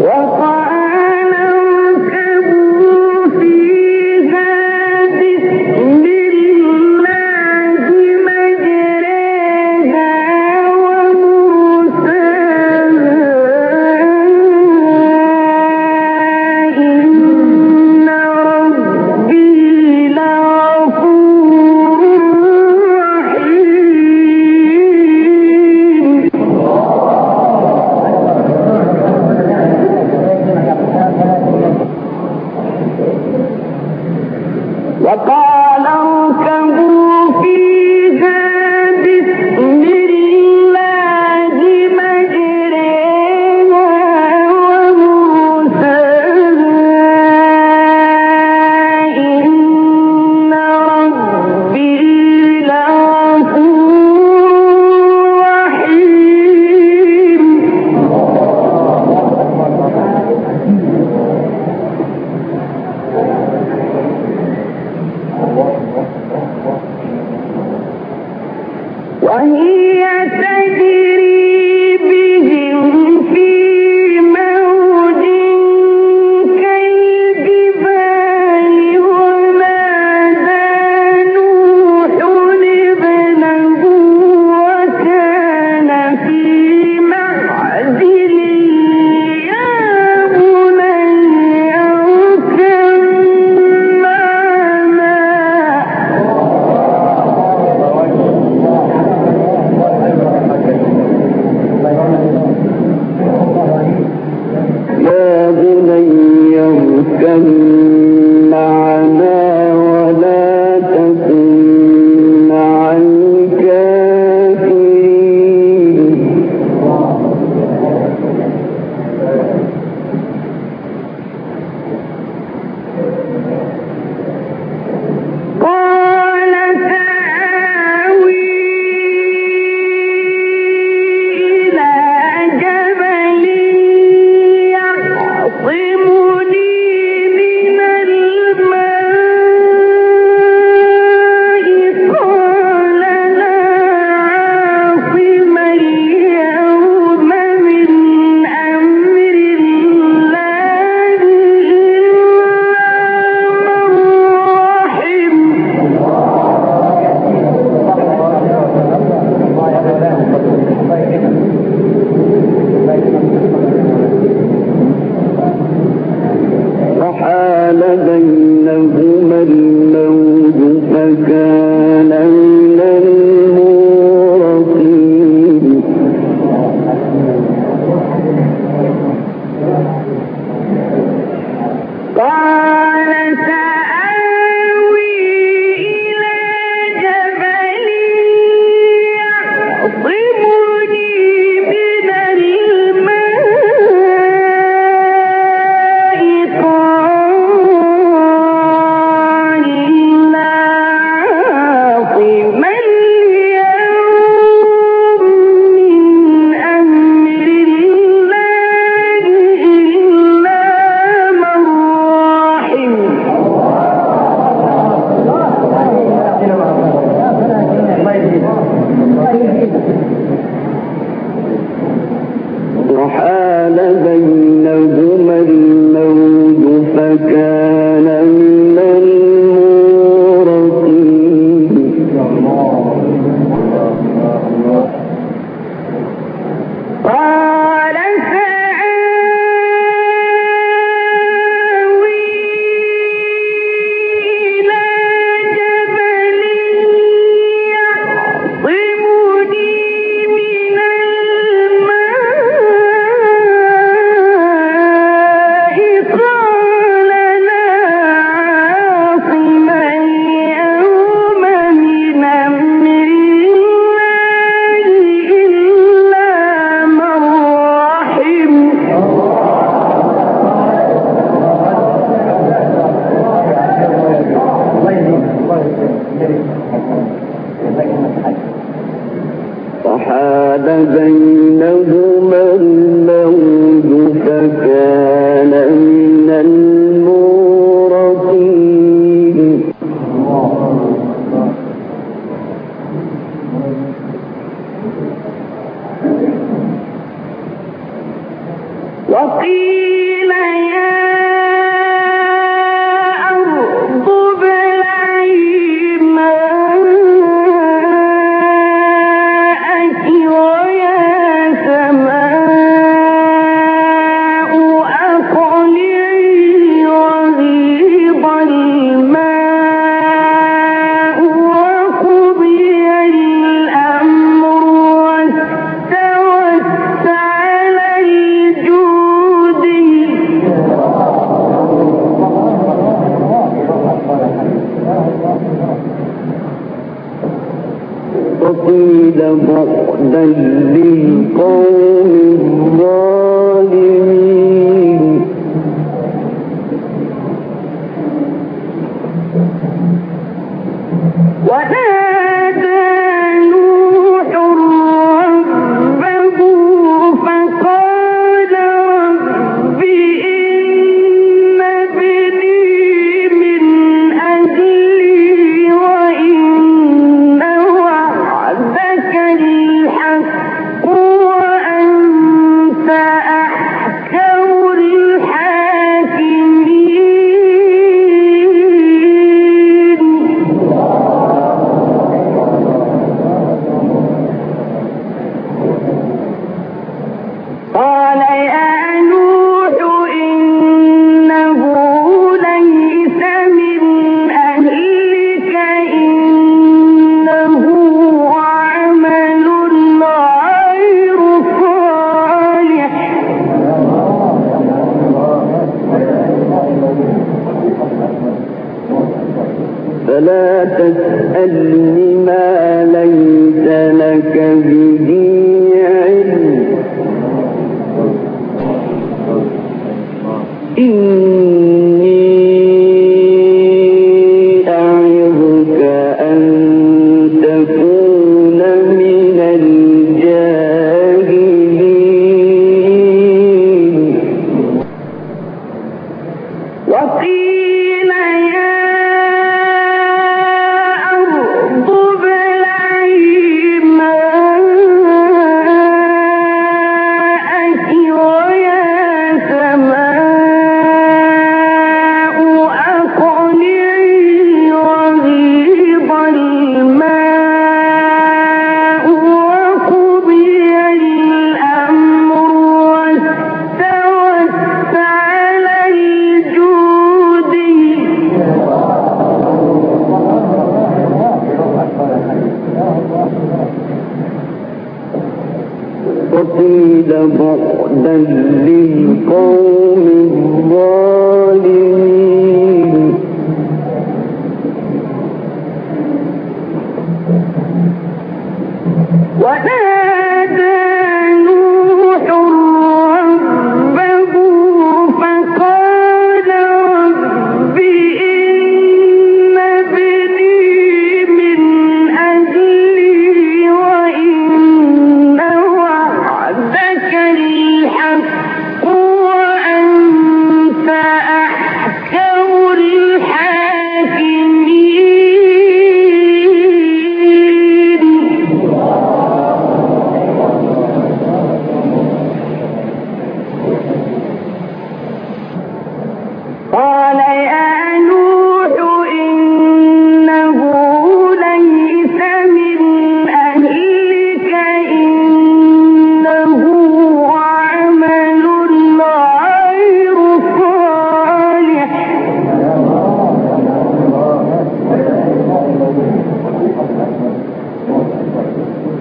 وقال إنهما مدلل يصلون وقيل بعدا للقوم الظالمين. وآل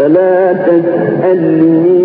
فلا تسألني